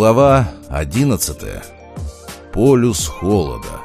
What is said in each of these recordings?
Глава 11. Полюс холода.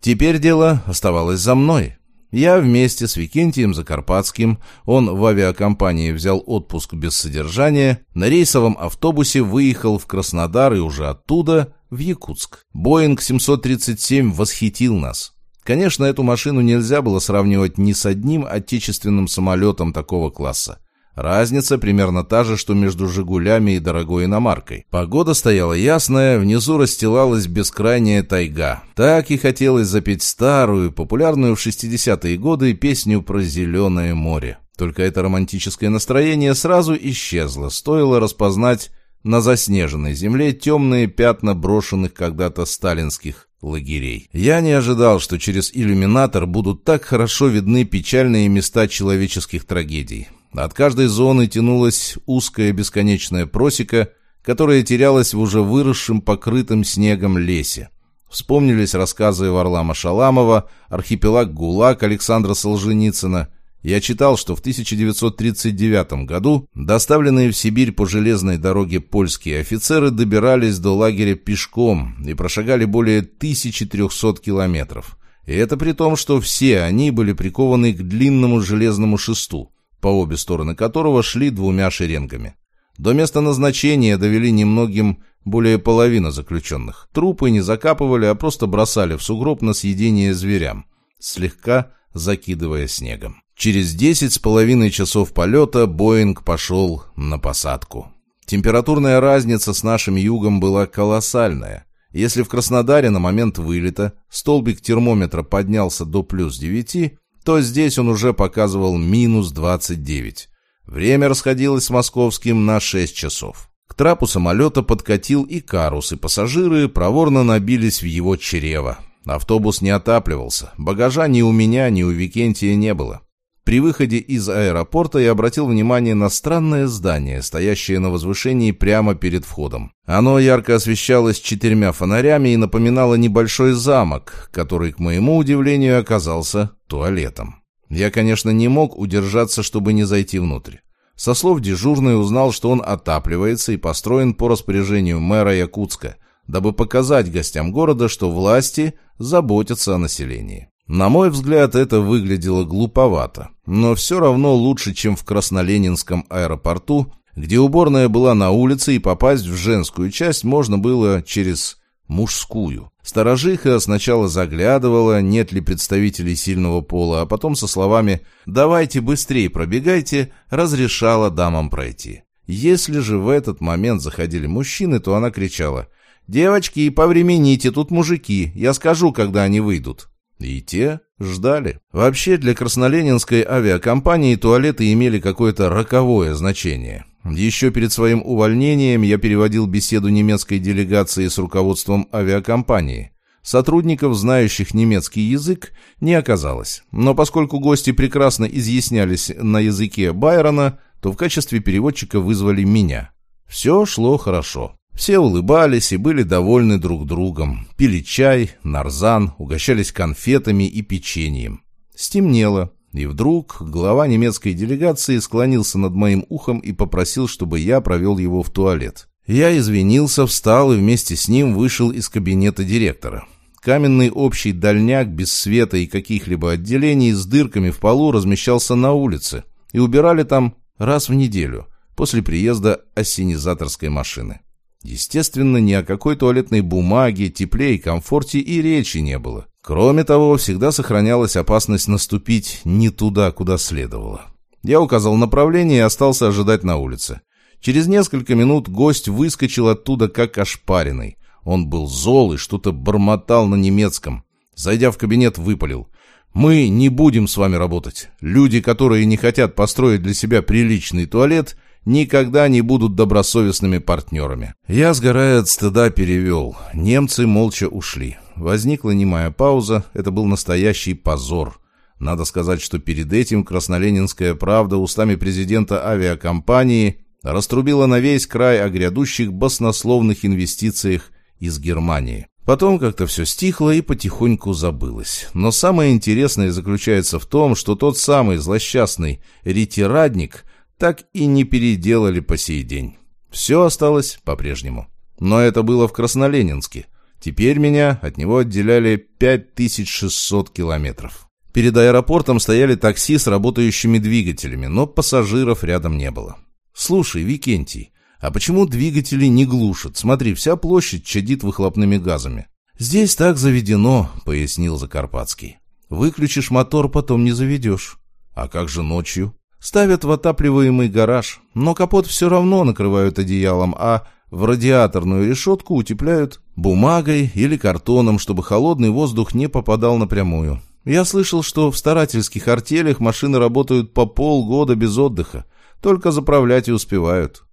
Теперь дело оставалось за мной. Я вместе с Викентием Закарпатским, он в авиакомпании взял отпуск без содержания, на рейсовом автобусе выехал в Краснодар и уже оттуда в Якутск. Боинг 737 восхитил нас. Конечно, эту машину нельзя было сравнивать ни с одним отечественным самолетом такого класса. Разница примерно та же, что между «Жигулями» и дорогой иномаркой. Погода стояла ясная, внизу расстилалась бескрайняя тайга. Так и хотелось запеть старую, популярную в 60-е годы песню про «Зеленое море». Только это романтическое настроение сразу исчезло, стоило распознать на заснеженной земле темные пятна брошенных когда-то сталинских лагерей. Я не ожидал, что через иллюминатор будут так хорошо видны печальные места человеческих трагедий. От каждой зоны тянулась узкая бесконечная просека, которая терялась в уже выросшем покрытым снегом лесе. Вспомнились рассказы Варлама Шаламова, архипелаг ГУЛАГ Александра Солженицына. Я читал, что в 1939 году доставленные в Сибирь по железной дороге польские офицеры добирались до лагеря пешком и прошагали более 1300 километров. И это при том, что все они были прикованы к длинному железному шесту по обе стороны которого шли двумя шеренгами. До места назначения довели немногим более половины заключенных. Трупы не закапывали, а просто бросали в сугроб на съедение зверям, слегка закидывая снегом. Через десять с половиной часов полета Боинг пошел на посадку. Температурная разница с нашим югом была колоссальная. Если в Краснодаре на момент вылета столбик термометра поднялся до плюс девяти, то здесь он уже показывал минус 29. Время расходилось с московским на 6 часов. К трапу самолета подкатил и карус, и пассажиры проворно набились в его чрево. Автобус не отапливался, багажа ни у меня, ни у Викентия не было. При выходе из аэропорта я обратил внимание на странное здание, стоящее на возвышении прямо перед входом. Оно ярко освещалось четырьмя фонарями и напоминало небольшой замок, который, к моему удивлению, оказался туалетом. Я, конечно, не мог удержаться, чтобы не зайти внутрь. Со слов дежурной узнал, что он отапливается и построен по распоряжению мэра Якутска, дабы показать гостям города, что власти заботятся о населении. На мой взгляд, это выглядело глуповато, но все равно лучше, чем в Красноленинском аэропорту, где уборная была на улице, и попасть в женскую часть можно было через мужскую. Сторожиха сначала заглядывала, нет ли представителей сильного пола, а потом со словами «давайте быстрее пробегайте» разрешала дамам пройти. Если же в этот момент заходили мужчины, то она кричала «Девочки, повремените, тут мужики, я скажу, когда они выйдут». И те ждали. Вообще для красноленинской авиакомпании туалеты имели какое-то роковое значение. Еще перед своим увольнением я переводил беседу немецкой делегации с руководством авиакомпании. Сотрудников, знающих немецкий язык, не оказалось. Но поскольку гости прекрасно изъяснялись на языке Байрона, то в качестве переводчика вызвали меня. Все шло хорошо. Все улыбались и были довольны друг другом. Пили чай, нарзан, угощались конфетами и печеньем. Стемнело, и вдруг глава немецкой делегации склонился над моим ухом и попросил, чтобы я провел его в туалет. Я извинился, встал и вместе с ним вышел из кабинета директора. Каменный общий дальняк без света и каких-либо отделений с дырками в полу размещался на улице, и убирали там раз в неделю, после приезда ассенизаторской машины. Естественно, ни о какой туалетной бумаге, тепле и комфорте и речи не было. Кроме того, всегда сохранялась опасность наступить не туда, куда следовало. Я указал направление и остался ожидать на улице. Через несколько минут гость выскочил оттуда как ошпаренный. Он был зол и что-то бормотал на немецком. Зайдя в кабинет, выпалил. «Мы не будем с вами работать. Люди, которые не хотят построить для себя приличный туалет, никогда не будут добросовестными партнерами. Я, сгорая от стыда, перевел. Немцы молча ушли. Возникла немая пауза. Это был настоящий позор. Надо сказать, что перед этим красноленинская правда устами президента авиакомпании раструбила на весь край о грядущих баснословных инвестициях из Германии. Потом как-то все стихло и потихоньку забылось. Но самое интересное заключается в том, что тот самый злосчастный ретирадник так и не переделали по сей день. Все осталось по-прежнему. Но это было в Красноленинске. Теперь меня от него отделяли 5600 километров. Перед аэропортом стояли такси с работающими двигателями, но пассажиров рядом не было. «Слушай, Викентий, а почему двигатели не глушат? Смотри, вся площадь чадит выхлопными газами». «Здесь так заведено», — пояснил Закарпатский. «Выключишь мотор, потом не заведешь». «А как же ночью?» «Ставят в отапливаемый гараж, но капот все равно накрывают одеялом, а в радиаторную решетку утепляют бумагой или картоном, чтобы холодный воздух не попадал напрямую. Я слышал, что в старательских артелях машины работают по полгода без отдыха, только заправлять и успевают.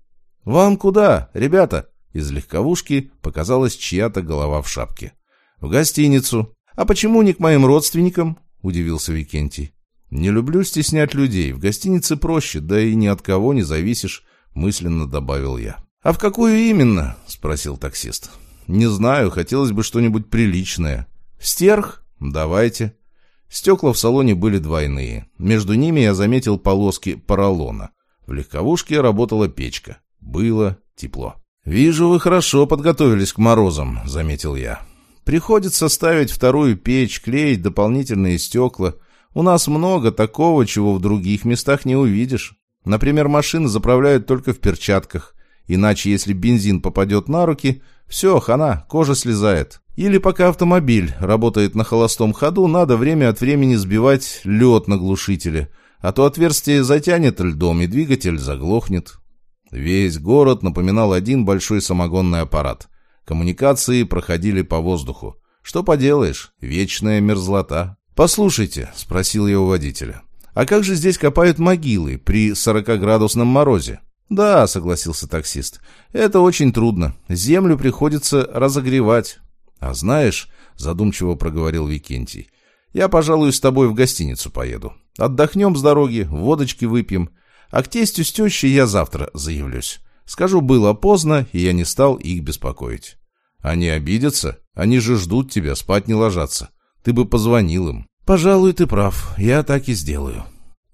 «Вам куда, ребята?» Из легковушки показалась чья-то голова в шапке. «В гостиницу. А почему не к моим родственникам?» — удивился Викентий. «Не люблю стеснять людей. В гостинице проще, да и ни от кого не зависишь», — мысленно добавил я. «А в какую именно?» — спросил таксист. «Не знаю, хотелось бы что-нибудь приличное». «Стерх? Давайте». Стекла в салоне были двойные. Между ними я заметил полоски поролона. В легковушке работала печка. Было тепло. «Вижу, вы хорошо подготовились к морозам», — заметил я. «Приходится ставить вторую печь, клеить дополнительные стекла. У нас много такого, чего в других местах не увидишь. Например, машины заправляют только в перчатках. Иначе, если бензин попадет на руки, все, хана, кожа слезает. Или пока автомобиль работает на холостом ходу, надо время от времени сбивать лед на глушителе, а то отверстие затянет льдом и двигатель заглохнет. Весь город напоминал один большой самогонный аппарат. Коммуникации проходили по воздуху. Что поделаешь, вечная мерзлота. «Послушайте», — спросил я у водителя, — «а как же здесь копают могилы при 40-градусном морозе?» «Да», — согласился таксист, — «это очень трудно. Землю приходится разогревать». «А знаешь», — задумчиво проговорил Викентий, — «я, пожалуй, с тобой в гостиницу поеду. Отдохнем с дороги, водочки выпьем. А к тестю с тещей я завтра заявлюсь. Скажу, было поздно, и я не стал их беспокоить». «Они обидятся? Они же ждут тебя, спать не ложатся. Ты бы позвонил им». «Пожалуй, ты прав. Я так и сделаю».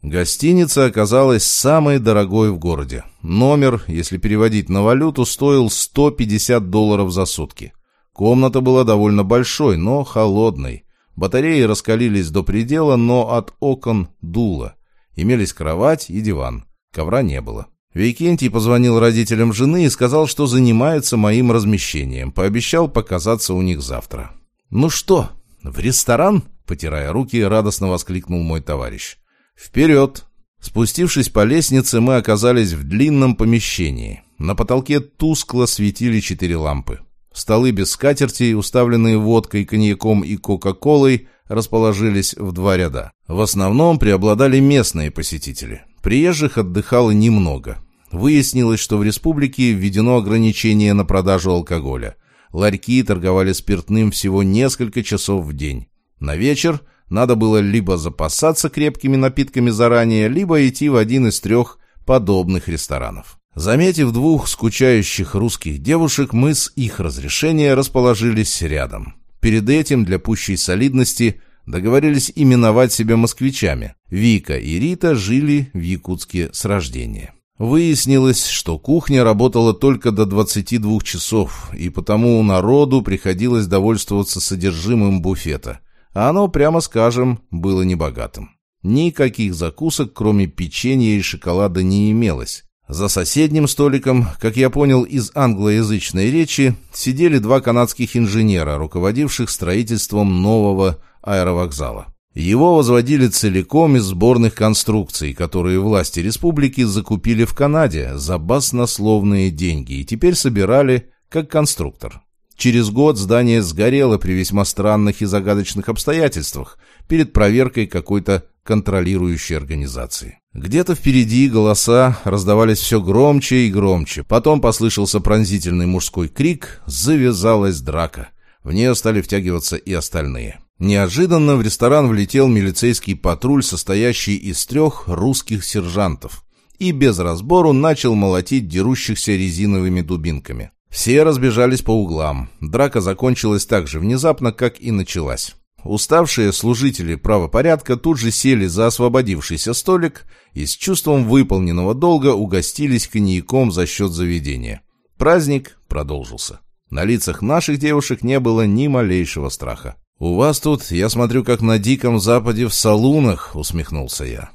Гостиница оказалась самой дорогой в городе. Номер, если переводить на валюту, стоил 150 долларов за сутки. Комната была довольно большой, но холодной. Батареи раскалились до предела, но от окон дуло. Имелись кровать и диван. Ковра не было. Викентий позвонил родителям жены и сказал, что занимается моим размещением. Пообещал показаться у них завтра. «Ну что, в ресторан?» — потирая руки, радостно воскликнул мой товарищ. «Вперед!» Спустившись по лестнице, мы оказались в длинном помещении. На потолке тускло светили четыре лампы. Столы без скатертей, уставленные водкой, коньяком и кока-колой, расположились в два ряда. В основном преобладали местные посетители. Приезжих отдыхало немного. Выяснилось, что в республике введено ограничение на продажу алкоголя. Ларьки торговали спиртным всего несколько часов в день. На вечер надо было либо запасаться крепкими напитками заранее, либо идти в один из трех подобных ресторанов. Заметив двух скучающих русских девушек, мы с их разрешения расположились рядом. Перед этим, для пущей солидности, договорились именовать себя москвичами. Вика и Рита жили в Якутске с рождения. Выяснилось, что кухня работала только до 22 часов, и потому народу приходилось довольствоваться содержимым буфета – а оно, прямо скажем, было небогатым. Никаких закусок, кроме печенья и шоколада, не имелось. За соседним столиком, как я понял из англоязычной речи, сидели два канадских инженера, руководивших строительством нового аэровокзала. Его возводили целиком из сборных конструкций, которые власти республики закупили в Канаде за баснословные деньги и теперь собирали как конструктор. Через год здание сгорело при весьма странных и загадочных обстоятельствах перед проверкой какой-то контролирующей организации. Где-то впереди голоса раздавались все громче и громче. Потом послышался пронзительный мужской крик, завязалась драка. В нее стали втягиваться и остальные. Неожиданно в ресторан влетел милицейский патруль, состоящий из трех русских сержантов, и без разбору начал молотить дерущихся резиновыми дубинками. Все разбежались по углам. Драка закончилась так же внезапно, как и началась. Уставшие служители правопорядка тут же сели за освободившийся столик и с чувством выполненного долга угостились коньяком за счет заведения. Праздник продолжился. На лицах наших девушек не было ни малейшего страха. «У вас тут, я смотрю, как на Диком Западе в салунах», — усмехнулся я.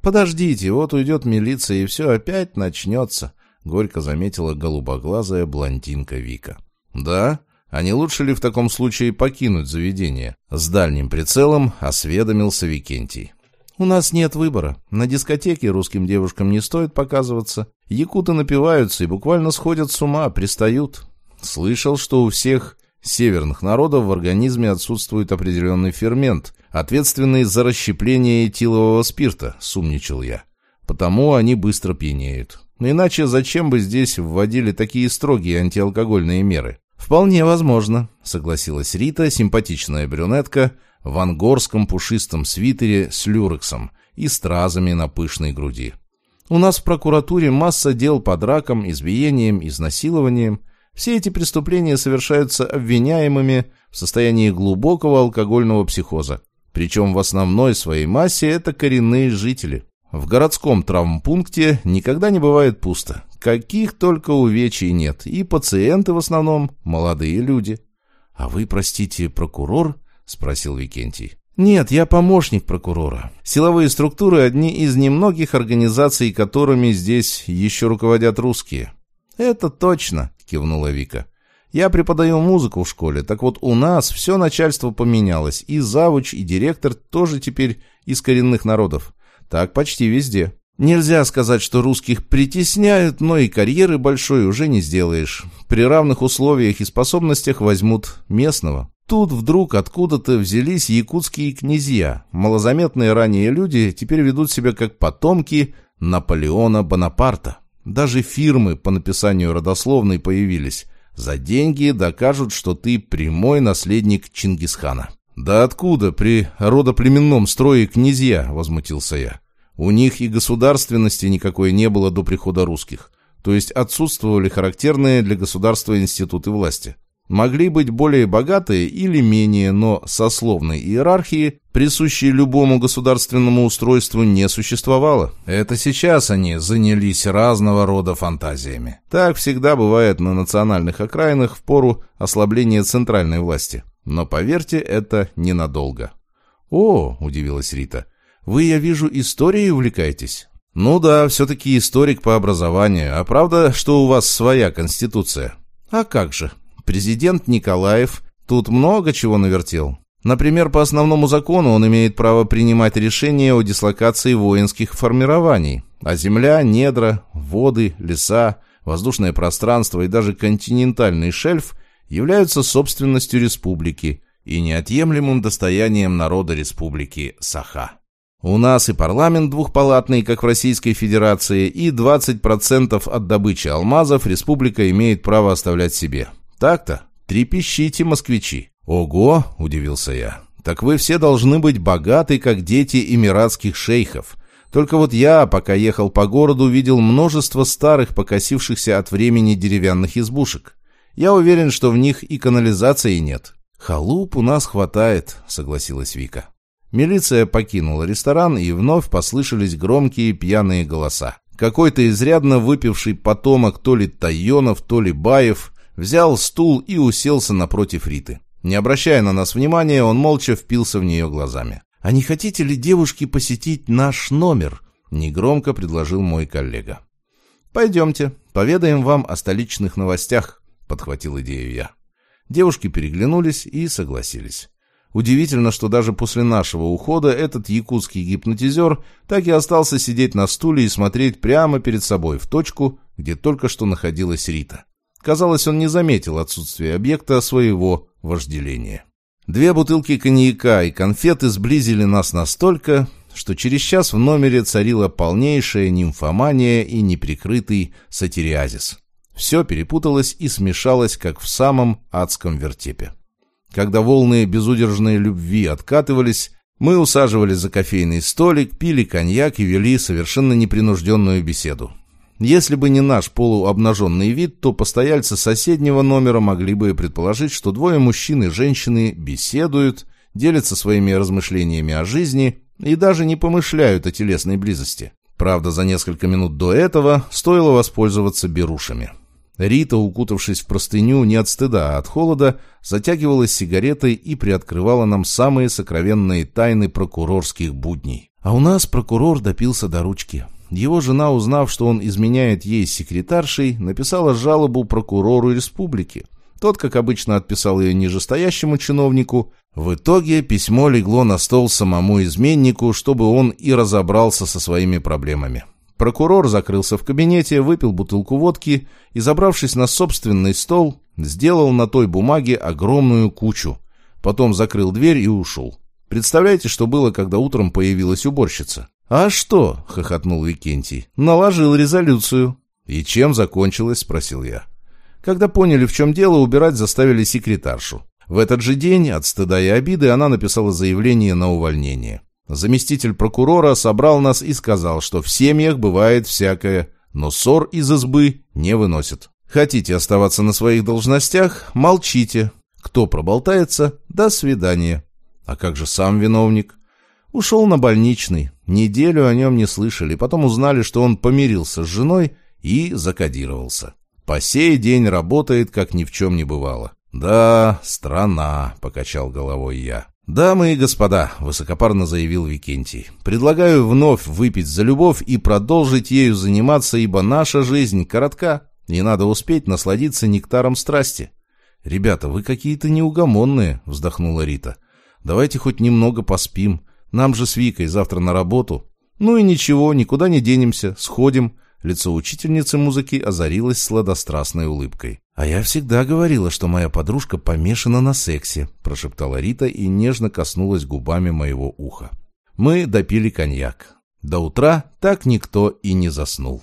«Подождите, вот уйдет милиция, и все опять начнется», — горько заметила голубоглазая блондинка Вика. «Да? А не лучше ли в таком случае покинуть заведение?» С дальним прицелом осведомился Викентий. «У нас нет выбора. На дискотеке русским девушкам не стоит показываться. Якуты напиваются и буквально сходят с ума, пристают. Слышал, что у всех северных народов в организме отсутствует определенный фермент, ответственный за расщепление этилового спирта, сумничал я. Потому они быстро пьянеют. Иначе зачем бы здесь вводили такие строгие антиалкогольные меры? «Вполне возможно», — согласилась Рита, симпатичная брюнетка, в ангорском пушистом свитере с люрексом и стразами на пышной груди. «У нас в прокуратуре масса дел по дракам, избиениям, изнасилованиям. Все эти преступления совершаются обвиняемыми в состоянии глубокого алкогольного психоза. Причем в основной своей массе это коренные жители. В городском травмпункте никогда не бывает пусто. Каких только увечий нет. И пациенты в основном молодые люди. «А вы, простите, прокурор?» — спросил Викентий. «Нет, я помощник прокурора. Силовые структуры — одни из немногих организаций, которыми здесь еще руководят русские». «Это точно кивнула Вика. «Я преподаю музыку в школе, так вот у нас все начальство поменялось, и завуч, и директор тоже теперь из коренных народов. Так почти везде. Нельзя сказать, что русских притесняют, но и карьеры большой уже не сделаешь. При равных условиях и способностях возьмут местного. Тут вдруг откуда-то взялись якутские князья. Малозаметные ранее люди теперь ведут себя как потомки Наполеона Бонапарта. Даже фирмы по написанию родословной появились. За деньги докажут, что ты прямой наследник Чингисхана. «Да откуда при родоплеменном строе князья?» – возмутился я. «У них и государственности никакой не было до прихода русских, то есть отсутствовали характерные для государства институты власти. Могли быть более богатые или менее, но сословной иерархии, присущей любому государственному устройству, не существовало. Это сейчас они занялись разного рода фантазиями. Так всегда бывает на национальных окраинах в пору ослабления центральной власти. Но поверьте, это ненадолго. «О!» – удивилась Рита. «Вы, я вижу, историей увлекаетесь?» «Ну да, все-таки историк по образованию. А правда, что у вас своя конституция?» «А как же?» Президент Николаев тут много чего навертел. Например, по основному закону он имеет право принимать решения о дислокации воинских формирований, а земля, недра, воды, леса, воздушное пространство и даже континентальный шельф являются собственностью республики и неотъемлемым достоянием народа республики Саха. У нас и парламент двухпалатный, как в Российской Федерации, и 20% от добычи алмазов республика имеет право оставлять себе. Так-то, трепещите, москвичи. Ого, удивился я. Так вы все должны быть богаты, как дети эмиратских шейхов. Только вот я, пока ехал по городу, видел множество старых, покосившихся от времени деревянных избушек. Я уверен, что в них и канализации нет. Халуп у нас хватает, согласилась Вика. Милиция покинула ресторан, и вновь послышались громкие пьяные голоса. Какой-то изрядно выпивший потомок то ли Тайонов, то ли Баев взял стул и уселся напротив Риты. Не обращая на нас внимания, он молча впился в нее глазами. «А не хотите ли, девушки, посетить наш номер?» — негромко предложил мой коллега. «Пойдемте, поведаем вам о столичных новостях», — подхватил идею я. Девушки переглянулись и согласились. Удивительно, что даже после нашего ухода этот якутский гипнотизер так и остался сидеть на стуле и смотреть прямо перед собой в точку, где только что находилась Рита. Казалось, он не заметил отсутствие объекта своего вожделения. Две бутылки коньяка и конфеты сблизили нас настолько, что через час в номере царила полнейшая нимфомания и неприкрытый сатириазис. Все перепуталось и смешалось, как в самом адском вертепе. Когда волны безудержной любви откатывались, мы усаживались за кофейный столик, пили коньяк и вели совершенно непринужденную беседу. Если бы не наш полуобнаженный вид, то постояльцы соседнего номера могли бы предположить, что двое мужчин и женщины беседуют, делятся своими размышлениями о жизни и даже не помышляют о телесной близости. Правда, за несколько минут до этого стоило воспользоваться берушами. Рита, укутавшись в простыню не от стыда, а от холода, затягивалась сигаретой и приоткрывала нам самые сокровенные тайны прокурорских будней. А у нас прокурор допился до ручки. Его жена, узнав, что он изменяет ей секретаршей, написала жалобу прокурору республики. Тот, как обычно, отписал ее нижестоящему чиновнику. В итоге письмо легло на стол самому изменнику, чтобы он и разобрался со своими проблемами. Прокурор закрылся в кабинете, выпил бутылку водки и, забравшись на собственный стол, сделал на той бумаге огромную кучу. Потом закрыл дверь и ушел. Представляете, что было, когда утром появилась уборщица? «А что?» — хохотнул Викентий. «Наложил резолюцию». «И чем закончилось?» — спросил я. Когда поняли, в чем дело, убирать заставили секретаршу. В этот же день, от стыда и обиды, она написала заявление на увольнение. Заместитель прокурора собрал нас и сказал, что в семьях бывает всякое, но ссор из избы не выносит. Хотите оставаться на своих должностях – молчите. Кто проболтается – до свидания. А как же сам виновник? Ушел на больничный. Неделю о нем не слышали, потом узнали, что он помирился с женой и закодировался. По сей день работает, как ни в чем не бывало. «Да, страна», — покачал головой я. «Дамы и господа», — высокопарно заявил Викентий, — «предлагаю вновь выпить за любовь и продолжить ею заниматься, ибо наша жизнь коротка, и надо успеть насладиться нектаром страсти». «Ребята, вы какие-то неугомонные», — вздохнула Рита. «Давайте хоть немного поспим. Нам же с Викой завтра на работу». «Ну и ничего, никуда не денемся, сходим». Лицо учительницы музыки озарилось сладострастной улыбкой. «А я всегда говорила, что моя подружка помешана на сексе», — прошептала Рита и нежно коснулась губами моего уха. Мы допили коньяк. До утра так никто и не заснул.